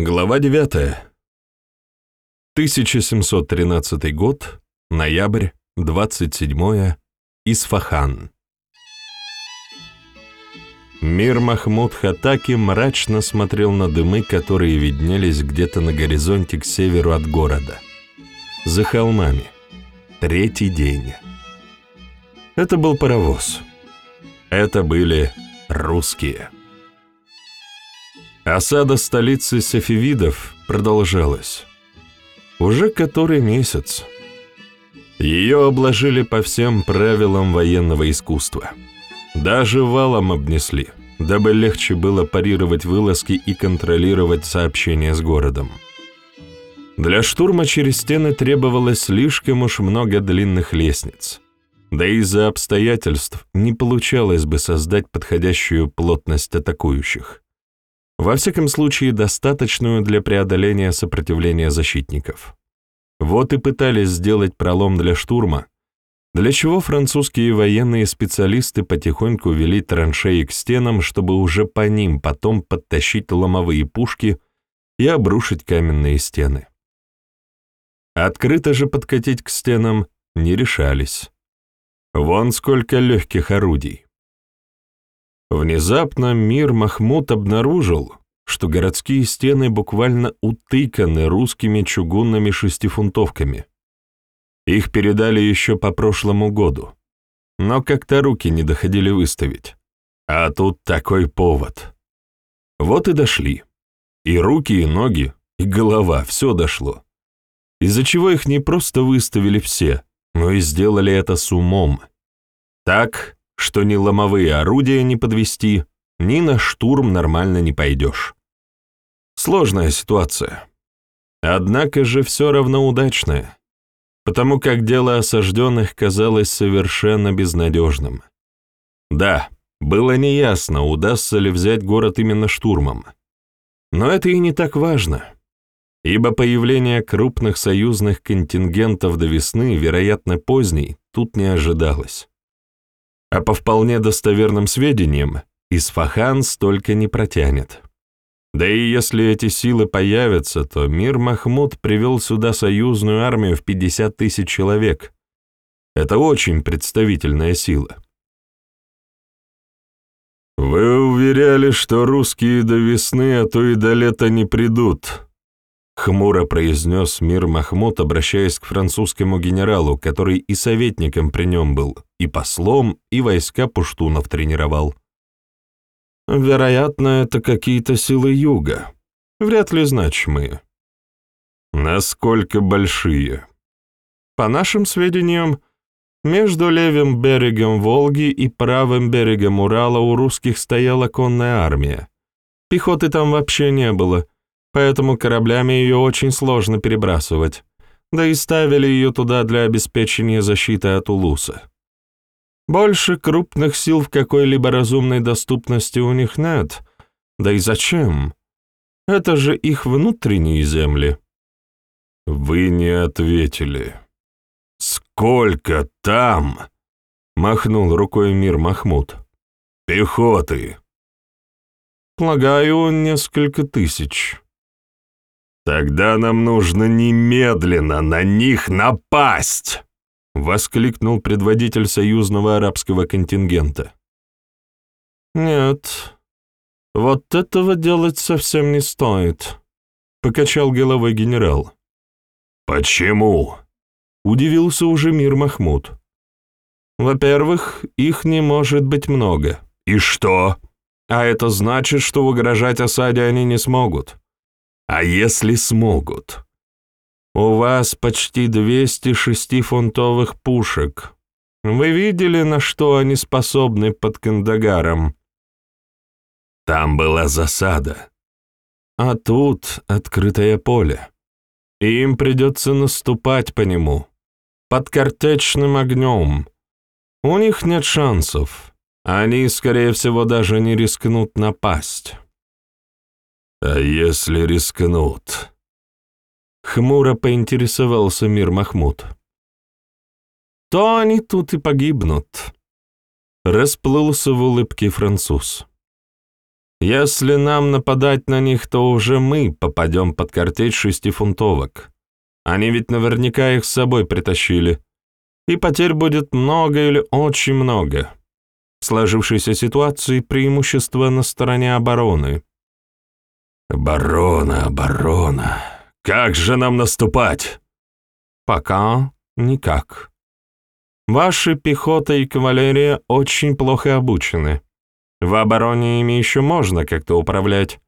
Глава 9. 1713 год, ноябрь, 27 Исфахан. Мир Махмуд Хатаки мрачно смотрел на дымы, которые виднелись где-то на горизонте к северу от города. За холмами. Третий день. Это был паровоз. Это были русские. Осада столицы Сафевидов продолжалась. Уже который месяц. Ее обложили по всем правилам военного искусства. Даже валом обнесли, дабы легче было парировать вылазки и контролировать сообщения с городом. Для штурма через стены требовалось слишком уж много длинных лестниц. Да и из-за обстоятельств не получалось бы создать подходящую плотность атакующих. Во всяком случае, достаточную для преодоления сопротивления защитников. Вот и пытались сделать пролом для штурма, для чего французские военные специалисты потихоньку вели траншеи к стенам, чтобы уже по ним потом подтащить ломовые пушки и обрушить каменные стены. Открыто же подкатить к стенам не решались. Вон сколько легких орудий. Внезапно мир Махмуд обнаружил, что городские стены буквально утыканы русскими чугунными шестифунтовками. Их передали еще по прошлому году, но как-то руки не доходили выставить. А тут такой повод. Вот и дошли. И руки, и ноги, и голова, все дошло. Из-за чего их не просто выставили все, но и сделали это с умом. Так, что ни ломовые орудия не подвести, ни на штурм нормально не пойдешь. Сложная ситуация. Однако же все равно удачная, потому как дело осажденных казалось совершенно безнадежным. Да, было неясно, удастся ли взять город именно штурмом. Но это и не так важно, ибо появление крупных союзных контингентов до весны, вероятно, поздней, тут не ожидалось. А по вполне достоверным сведениям, Исфахан столько не протянет. Да и если эти силы появятся, то мир Махмуд привел сюда союзную армию в 50 тысяч человек. Это очень представительная сила. «Вы уверяли, что русские до весны, а то и до лета не придут», Хмуро произнес мир Махмуд, обращаясь к французскому генералу, который и советником при нем был, и послом, и войска пуштунов тренировал. Вероятно, это какие-то силы юга. Вряд ли значимые. Насколько большие? По нашим сведениям, между левым берегом Волги и правым берегом Урала у русских стояла конная армия. Пехоты там вообще не было — поэтому кораблями ее очень сложно перебрасывать, да и ставили ее туда для обеспечения защиты от Улуса. Больше крупных сил в какой-либо разумной доступности у них нет, да и зачем? Это же их внутренние земли. Вы не ответили. Сколько там? Махнул рукой мир Махмуд. Пехоты. Полагаю, несколько тысяч. «Тогда нам нужно немедленно на них напасть!» — воскликнул предводитель союзного арабского контингента. «Нет, вот этого делать совсем не стоит», — покачал головой генерал. «Почему?» — удивился уже мир Махмуд. «Во-первых, их не может быть много». «И что?» «А это значит, что угрожать осаде они не смогут. А если смогут? У вас почти 206 фунтовых пушек. Вы видели, на что они способны под Кандагаром? Там была засада. А тут открытое поле. И им придется наступать по нему. Под картечным огнем. У них нет шансов. Они, скорее всего, даже не рискнут напасть. «А если рискнут?» Хмуро поинтересовался мир Махмуд. «То они тут и погибнут», — расплылся в улыбке француз. Если нам нападать на них, то уже мы попадем под картечь шестифунтовок. Они ведь наверняка их с собой притащили. И потерь будет много или очень много. В сложившейся ситуации преимущество на стороне обороны. Оборона, оборона. Как же нам наступать? Пока никак. Ваши пехота и кавалерия очень плохо обучены. В обороне ими еще можно как-то управлять.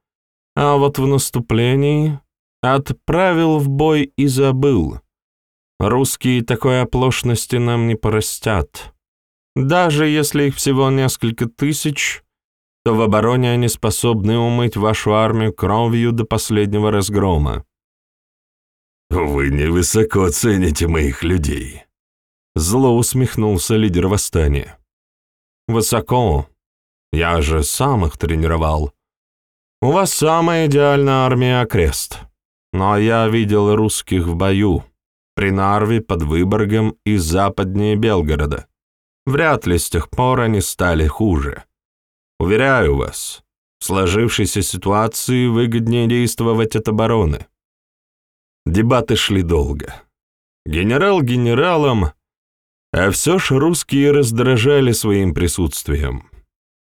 А вот в наступлении отправил в бой и забыл. Русские такой оплошности нам не простят. Даже если их всего несколько тысяч, то в обороне они способны умыть вашу армию кровью до последнего разгрома. «Вы невысоко цените моих людей», — зло усмехнулся лидер восстания. «Высоко. Я же сам их тренировал. У вас самая идеальная армия окрест. Но я видел русских в бою, при Нарве, под Выборгом и западнее Белгорода. Вряд ли с тех пор они стали хуже. Уверяю вас, в сложившейся ситуации выгоднее действовать от обороны. Дебаты шли долго. Генерал генералом, а все ж русские раздражали своим присутствием.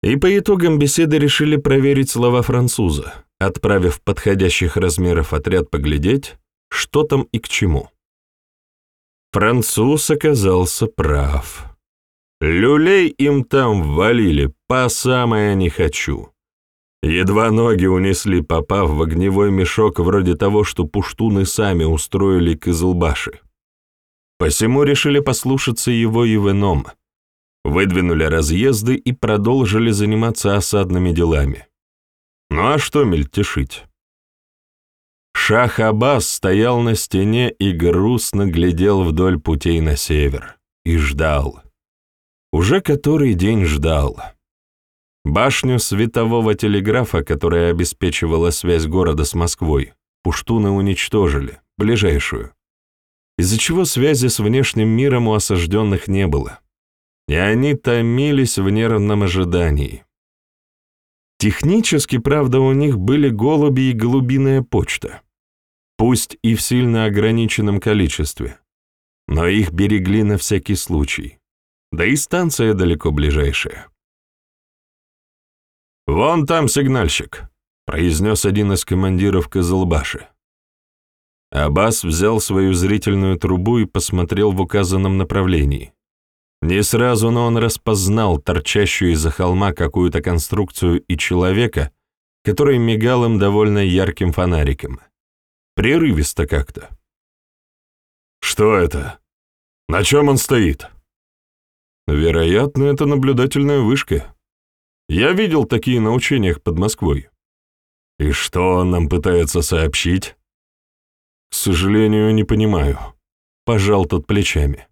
И по итогам беседы решили проверить слова француза, отправив подходящих размеров отряд поглядеть, что там и к чему. Француз оказался прав. Люлей им там валили, по самое не хочу. Едва ноги унесли, попав в огневой мешок вроде того, что пуштуны сами устроили к Изылбаши. Посему решили послушаться его и в ином. Выдвинули разъезды и продолжили заниматься осадными делами. Ну а что мельтешить? Шах Аббас стоял на стене и грустно глядел вдоль путей на север. И ждал. Уже который день ждал. Башню светового телеграфа, которая обеспечивала связь города с Москвой, пуштуны уничтожили, ближайшую, из-за чего связи с внешним миром у осажденных не было. И они томились в нервном ожидании. Технически, правда, у них были голуби и голубиная почта, пусть и в сильно ограниченном количестве, но их берегли на всякий случай. Да и станция далеко ближайшая. «Вон там сигнальщик», — произнес один из командиров Козылбаши. Аббас взял свою зрительную трубу и посмотрел в указанном направлении. Не сразу, но он распознал торчащую из-за холма какую-то конструкцию и человека, который мигал им довольно ярким фонариком. Прерывисто как-то. «Что это? На чем он стоит?» Вероятно, это наблюдательная вышка. Я видел такие на учениях под Москвой. И что он нам пытается сообщить? К сожалению, не понимаю. Пожал тот плечами.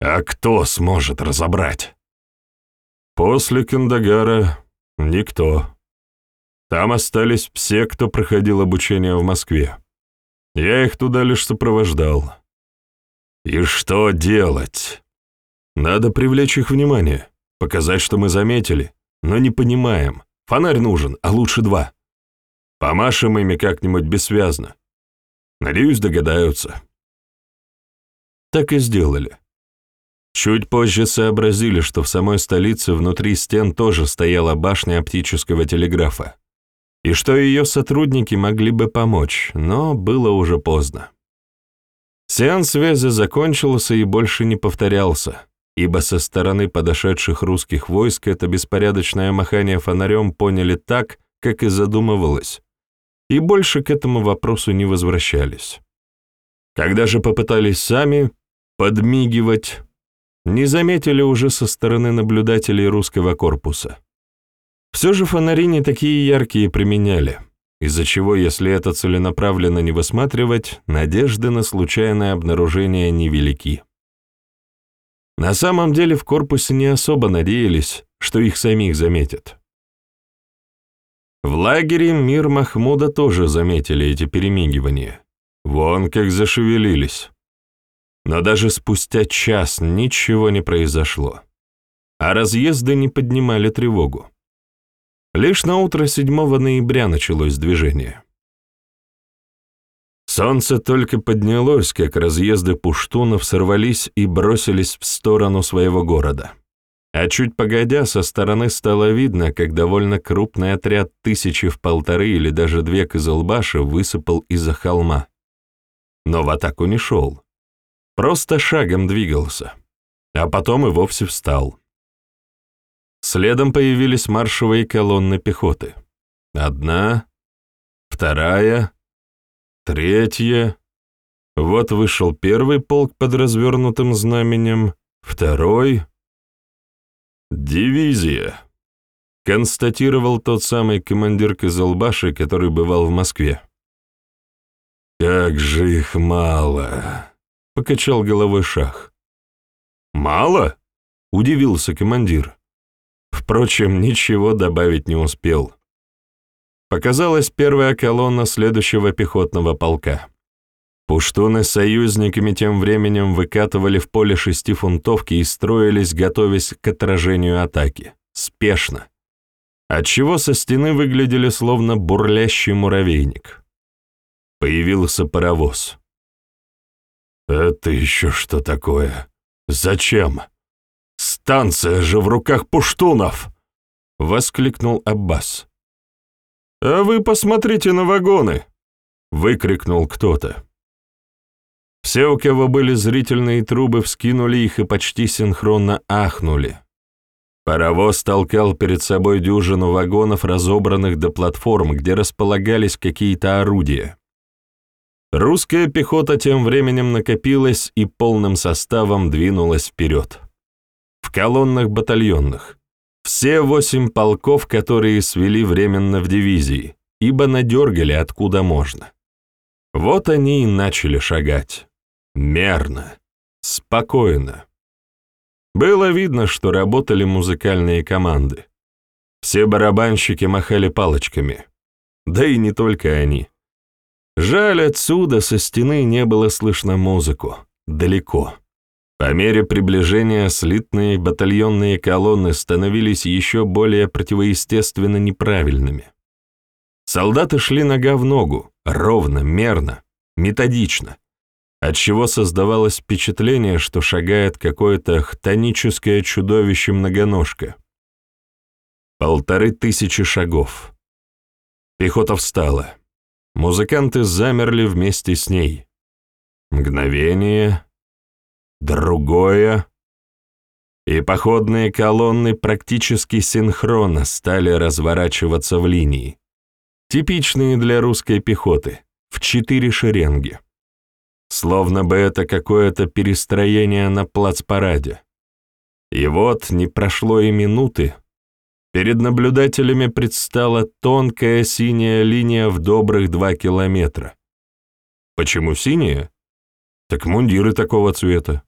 А кто сможет разобрать? После Кандагара никто. Там остались все, кто проходил обучение в Москве. Я их туда лишь сопровождал. И что делать? Надо привлечь их внимание, показать, что мы заметили, но не понимаем. Фонарь нужен, а лучше два. Помашем ими как-нибудь бессвязно. Надеюсь, догадаются. Так и сделали. Чуть позже сообразили, что в самой столице внутри стен тоже стояла башня оптического телеграфа, и что ее сотрудники могли бы помочь, но было уже поздно. Сеанс связи закончился и больше не повторялся ибо со стороны подошедших русских войск это беспорядочное махание фонарем поняли так, как и задумывалось, и больше к этому вопросу не возвращались. Когда же попытались сами подмигивать, не заметили уже со стороны наблюдателей русского корпуса. Все же фонари не такие яркие применяли, из-за чего, если это целенаправленно не высматривать, надежды на случайное обнаружение невелики. На самом деле в корпусе не особо надеялись, что их самих заметят. В лагере мир Махмуда тоже заметили эти перемигивания. Вон как зашевелились. Но даже спустя час ничего не произошло. А разъезды не поднимали тревогу. Лишь на утро 7 ноября началось движение. Солнце только поднялось, как разъезды пуштунов сорвались и бросились в сторону своего города. А чуть погодя, со стороны стало видно, как довольно крупный отряд тысячи в полторы или даже две козылбаши высыпал из-за холма. Но в атаку не шел. Просто шагом двигался. А потом и вовсе встал. Следом появились маршевые колонны пехоты. Одна, вторая, третья. Вот вышел первый полк под развернутым знаменем, второй — «Дивизия», — констатировал тот самый командир Козылбаши, который бывал в Москве. «Как же их мало!» — покачал головой Шах. «Мало?» — удивился командир. Впрочем, ничего добавить не успел. Показалась первая колонна следующего пехотного полка. Пуштуны с союзниками тем временем выкатывали в поле шестифунтовки и строились, готовясь к отражению атаки. Спешно. Отчего со стены выглядели словно бурлящий муравейник. Появился паровоз. «Это еще что такое? Зачем? Станция же в руках пуштунов!» — воскликнул Аббас. «А вы посмотрите на вагоны!» — выкрикнул кто-то. Все, у кого были зрительные трубы, вскинули их и почти синхронно ахнули. Паровоз толкал перед собой дюжину вагонов, разобранных до платформ, где располагались какие-то орудия. Русская пехота тем временем накопилась и полным составом двинулась вперед. В колоннах батальонных. Все восемь полков, которые свели временно в дивизии, ибо надергали откуда можно. Вот они и начали шагать. Мерно, спокойно. Было видно, что работали музыкальные команды. Все барабанщики махали палочками. Да и не только они. Жаль, отсюда со стены не было слышно музыку. Далеко. По мере приближения слитные батальонные колонны становились еще более противоестественно неправильными. Солдаты шли нога в ногу, ровно, мерно, методично отчего создавалось впечатление, что шагает какое-то хтоническое чудовище-многоножка. Полторы тысячи шагов. Пехота встала. Музыканты замерли вместе с ней. Мгновение, другое, и походные колонны практически синхронно стали разворачиваться в линии, типичные для русской пехоты, в четыре шеренги словно бы это какое-то перестроение на плацпараде. И вот не прошло и минуты, перед наблюдателями предстала тонкая синяя линия в добрых два километра. Почему синяя? Так мундиры такого цвета.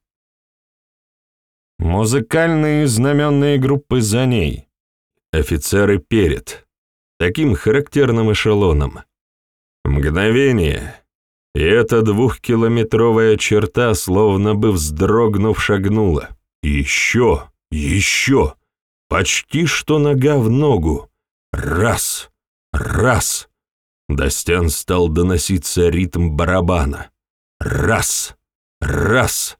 Музыкальные знаменные группы за ней. Офицеры перед. Таким характерным эшелоном. Мгновение, и эта двухкилометровая черта, словно бы вздрогнув, шагнула. Еще, еще, почти что нога в ногу. Раз, раз. До стен стал доноситься ритм барабана. Раз, раз.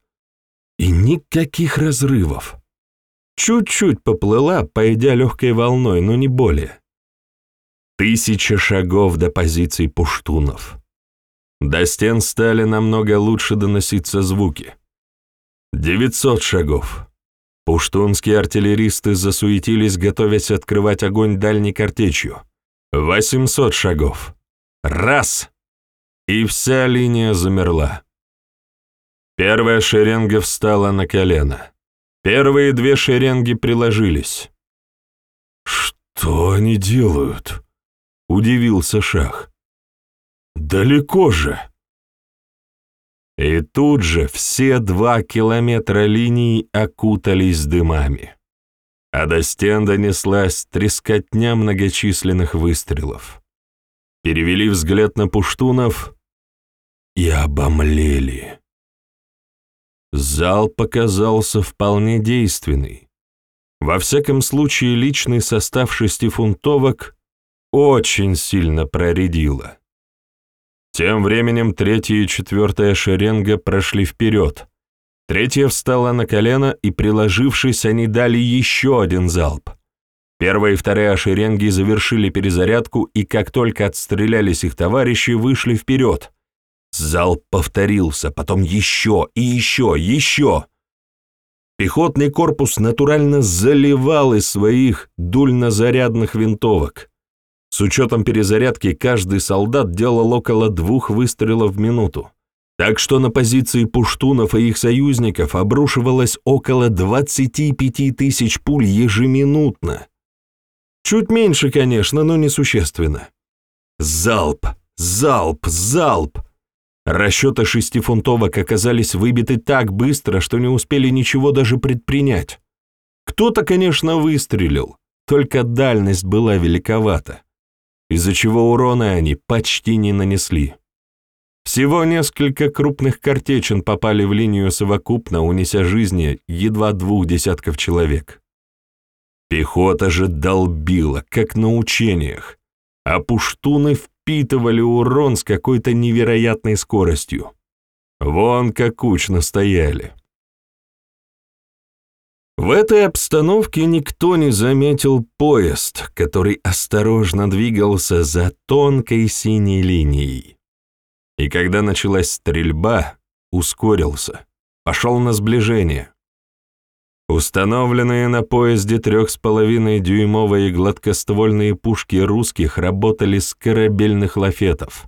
И никаких разрывов. Чуть-чуть поплыла, пойдя легкой волной, но не более. Тысяча шагов до позиций пуштунов. До стен стали намного лучше доноситься звуки. 900 шагов. Пуштунские артиллеристы засуетились, готовясь открывать огонь дальней картечью. 800 шагов. Раз! И вся линия замерла. Первая шеренга встала на колено. Первые две шеренги приложились. «Что они делают?» — удивился Шах. Далеко же. И тут же все два километра линий окутались дымами. А до стен донеслась трескотня многочисленных выстрелов. Перевели взгляд на пуштунов и обомлели. Зал показался вполне действенный. Во всяком случае, личный состав шестифунтовок очень сильно проредило. Тем временем третья и четвертая шеренга прошли вперед. Третья встала на колено, и, приложившись, они дали еще один залп. Первая и вторая шеренги завершили перезарядку, и как только отстрелялись их товарищи, вышли вперед. Залп повторился, потом еще и еще, еще. Пехотный корпус натурально заливал из своих дульнозарядных винтовок. С учетом перезарядки каждый солдат делал около двух выстрелов в минуту. Так что на позиции пуштунов и их союзников обрушивалось около 25 тысяч пуль ежеминутно. Чуть меньше, конечно, но несущественно. Залп, залп, залп. Расчеты шестифунтовок оказались выбиты так быстро, что не успели ничего даже предпринять. Кто-то, конечно, выстрелил, только дальность была великовата, из-за чего урона они почти не нанесли. Всего несколько крупных картечин попали в линию совокупно, унеся жизни едва двух десятков человек. Пехота же долбила, как на учениях, а пуштуны впитывали урон с какой-то невероятной скоростью. Вон как кучно стояли. В этой обстановке никто не заметил поезд, который осторожно двигался за тонкой синей линией. И когда началась стрельба, ускорился, пошел на сближение. Установленные на поезде трех с половиной дюймовые гладкоствольные пушки русских работали с корабельных лафетов.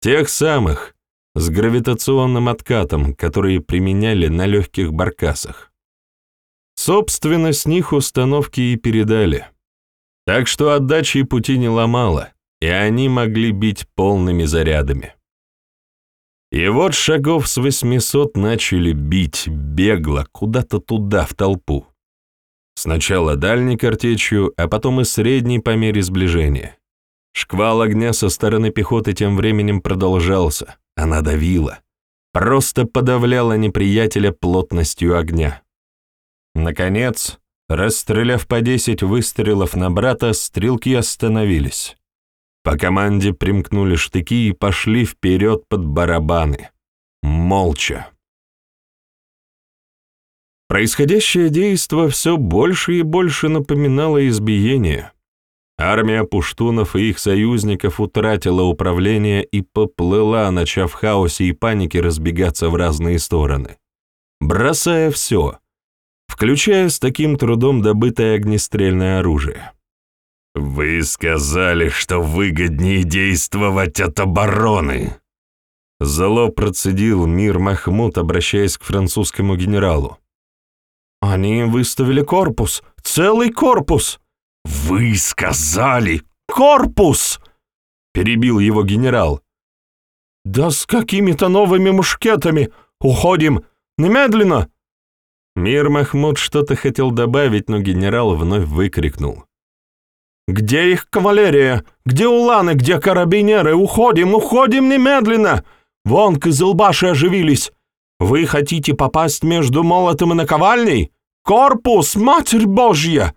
Тех самых, с гравитационным откатом, которые применяли на легких баркасах. Собственно, с них установки и передали. Так что отдачи и пути не ломало, и они могли бить полными зарядами. И вот шагов с восьмисот начали бить бегло куда-то туда, в толпу. Сначала дальней картечью, а потом и средней по мере сближения. Шквал огня со стороны пехоты тем временем продолжался. Она давила. Просто подавляла неприятеля плотностью огня. Наконец, расстреляв по десять выстрелов на брата, стрелки остановились. По команде примкнули штыки и пошли вперед под барабаны. Молча. Происходящее действо все больше и больше напоминало избиение. Армия пуштунов и их союзников утратила управление и поплыла, начав в хаосе и панике разбегаться в разные стороны, бросая все, включая с таким трудом добытое огнестрельное оружие. «Вы сказали, что выгоднее действовать от обороны!» Зло процедил Мир Махмуд, обращаясь к французскому генералу. «Они выставили корпус! Целый корпус!» «Вы сказали корпус!» Перебил его генерал. «Да с какими-то новыми мушкетами! Уходим! Немедленно!» Мир Махмуд что-то хотел добавить, но генерал вновь выкрикнул. Где их кавалерия? Где уланы? Где карабинеры? Уходим, уходим немедленно! Вон кызылбаши оживились. Вы хотите попасть между молотом и наковальней? Корпус, Матерь Божья!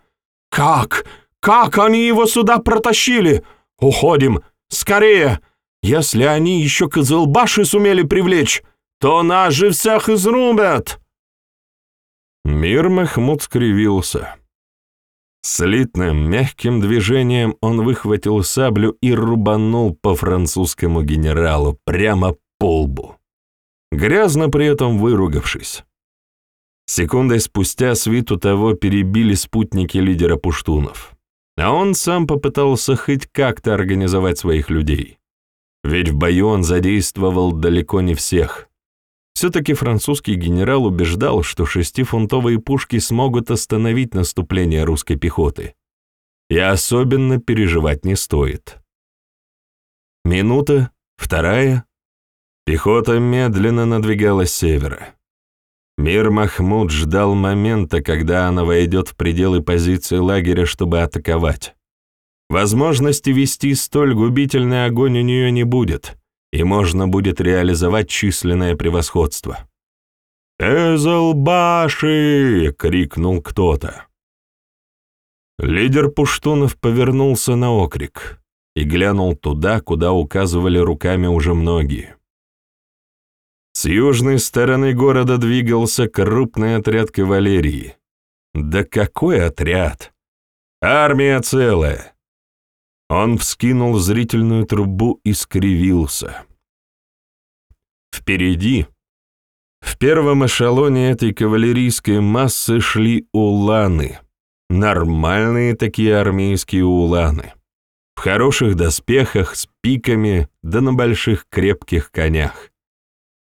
Как? Как они его сюда протащили? Уходим! Скорее! Если они еще кызылбаши сумели привлечь, то нас же всех изрубят!» Мир Махмуд скривился. Слитным, мягким движением он выхватил саблю и рубанул по французскому генералу прямо по лбу, грязно при этом выругавшись. Секундой спустя свиту того перебили спутники лидера пуштунов, а он сам попытался хоть как-то организовать своих людей. Ведь в бою он задействовал далеко не всех. Все-таки французский генерал убеждал, что шестифунтовые пушки смогут остановить наступление русской пехоты. И особенно переживать не стоит. Минута, вторая. Пехота медленно надвигалась с севера. Мир Махмуд ждал момента, когда она войдет в пределы позиции лагеря, чтобы атаковать. Возможности вести столь губительный огонь у нее не будет, и можно будет реализовать численное превосходство. «Эзелбаши!» — крикнул кто-то. Лидер пуштунов повернулся на окрик и глянул туда, куда указывали руками уже многие. С южной стороны города двигался крупный отряд кавалерии. Да какой отряд! Армия целая! Он вскинул зрительную трубу и скривился. Впереди, в первом эшелоне этой кавалерийской массы шли уланы, нормальные такие армейские уланы, в хороших доспехах, с пиками, да на больших крепких конях.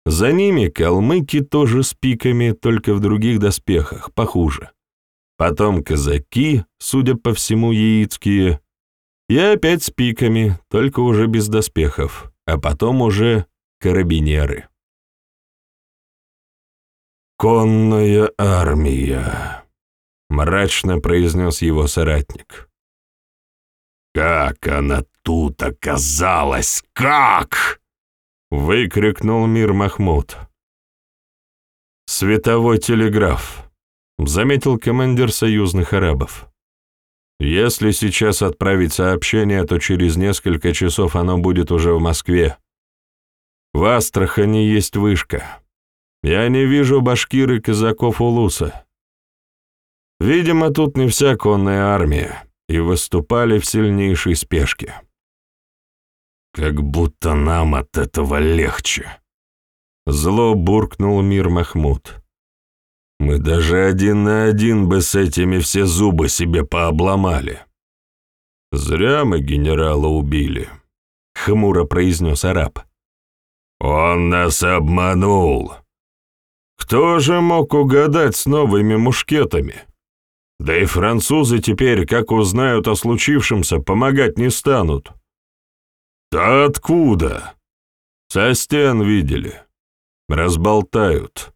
За ними калмыки тоже с пиками, только в других доспехах, похуже. Потом казаки, судя по всему, яицкие, и опять с пиками, только уже без доспехов, а потом уже карабинеры. «Конная армия», — мрачно произнес его соратник. «Как она тут оказалась? Как?» — выкрикнул Мир Махмуд. «Световой телеграф», — заметил командир союзных арабов. Если сейчас отправить сообщение, то через несколько часов оно будет уже в Москве. В Астрахани есть вышка. Я не вижу башкир и казаков Улуса. Видимо, тут не вся конная армия, и выступали в сильнейшей спешке. Как будто нам от этого легче. Зло буркнул Мир Махмуд. Мы даже один на один бы с этими все зубы себе пообломали. Зря мы генерала убили, — хмуро произнес араб. Он нас обманул. Кто же мог угадать с новыми мушкетами? Да и французы теперь, как узнают о случившемся, помогать не станут. Да откуда? Со стен видели. Разболтают.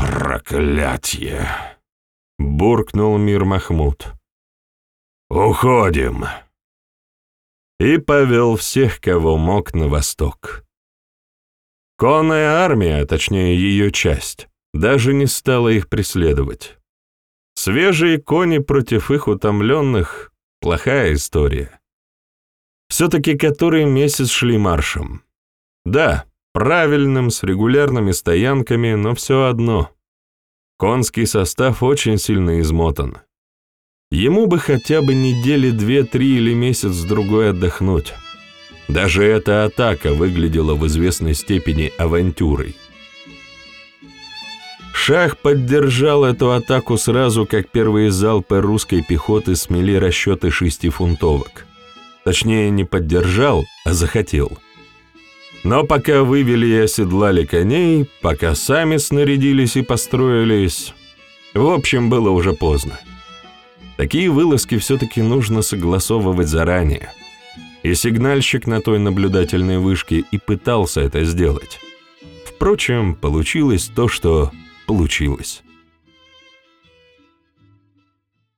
«Проклятье!» — буркнул Мир Махмуд. «Уходим!» И повел всех, кого мог, на восток. Конная армия, точнее ее часть, даже не стала их преследовать. Свежие кони против их утомленных — плохая история. Все-таки который месяц шли маршем. Да, правильным, с регулярными стоянками, но все одно. Конский состав очень сильно измотан. Ему бы хотя бы недели две-три или месяц-другой отдохнуть. Даже эта атака выглядела в известной степени авантюрой. Шах поддержал эту атаку сразу, как первые залпы русской пехоты смели расчеты шестифунтовок. Точнее, не поддержал, а захотел. Но пока вывели и оседлали коней, пока сами снарядились и построились, в общем, было уже поздно. Такие вылазки все-таки нужно согласовывать заранее. И сигнальщик на той наблюдательной вышке и пытался это сделать. Впрочем, получилось то, что получилось.